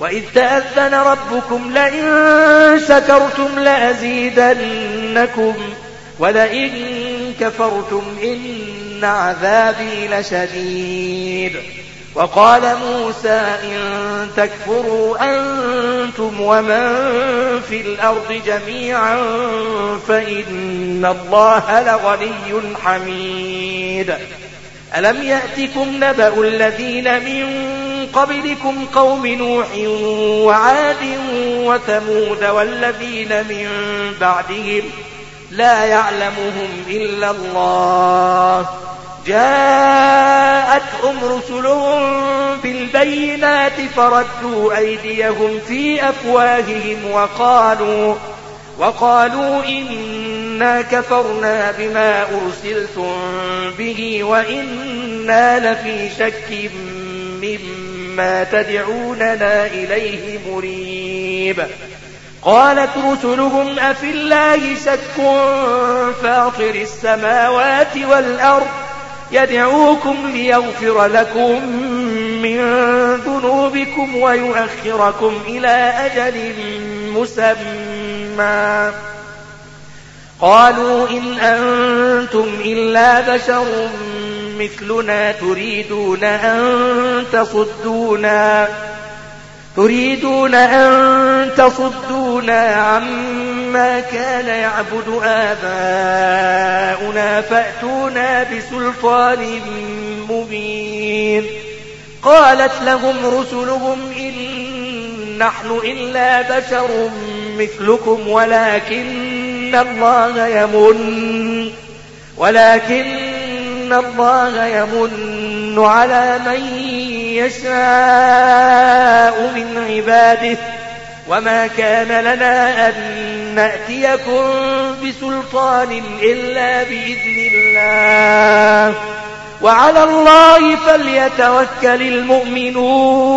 وإذ تأذن ربكم لئن شكرتم لأزيدنكم ولئن كفرتم إن عذابي لشديد وقال موسى إن تكفروا أنتم ومن في الأرض جميعا فإن الله لغني حميد ألم يأتكم نبأ الذين من قبلكم قوم نوح وعاد وثمود والذين من بعدهم لا يعلمهم إلا الله. جاءتهم رسلهم بالبينات فردوا أيديهم في أفواههم وقالوا وقالوا إنا كفرنا بما أرسلتم به وإنا لفي شك مما ما تدعوننا إليه مريب. قالت رسلهم أفي الله شك فاطر السماوات والأرض يدعوكم ليغفر لكم من ذنوبكم ويؤخركم إلى أجل مسمى. قالوا إن أنتم إلا بشر مثلنا تريدون أن تصدونا تريدون أن تصدونا عما كان يعبد آباؤنا فأتونا بسلطان مبين. قالت لهم رسلهم إن نحن إلا بشر مثلكم ولكن الله يمن ولكن إن الله يمن على من يشاء من عباده وما كان لنا أن نأتيكم بسلطان إلا بإذن الله وعلى الله فليتوكل المؤمنون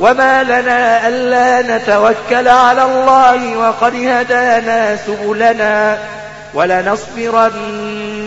وما لنا ألا نتوكل على الله وقد هدانا سبلنا ولنصبرن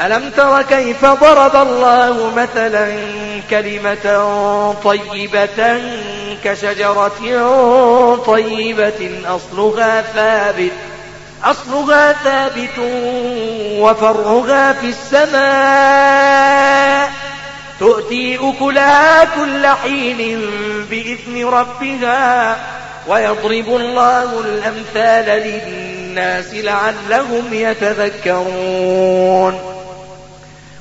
ألم تر كيف ضرب الله مثلا كلمة طيبة كشجرة طيبة؟ أصلها ثابت أصلها ثابت وفرعها في السماء. تؤتي أكلها كل حين بإذن ربها ويضرب الله الأمثال للناس لعلهم يتذكرون.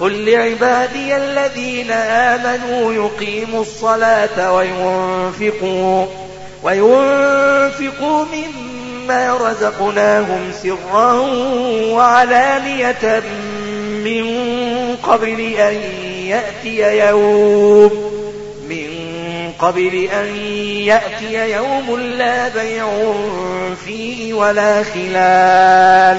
قل لعبادي الذين آمنوا يقيموا الصلاة وينفقوا, وينفقوا مما رزقناهم سرا وعلانية من قبل أن يأتي يوم من قبل أن يأتي يوم لا بيع فيه ولا خلال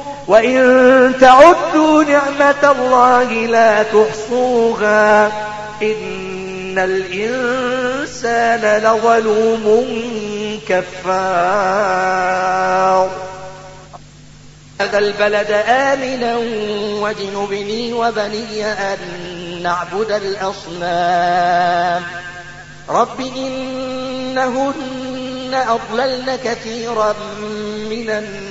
وإن تعدوا نعمة الله لا تحصوها إن الإنسان لظلوم كفار. هذا البلد آمنا واجنبني وبني أن نعبد الأصنام. رب إنهن أضللن كثيرا من الناس.